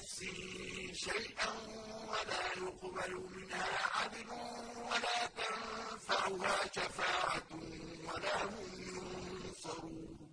نَفْسٍ شَيْئًا وَلَا يُقْبَلُ مِنْهَا عَدْلٌ وَلَا تَنفَعُهَا شَفَاعَةٌ وَلَا هُمْ يُنصَرُونَ.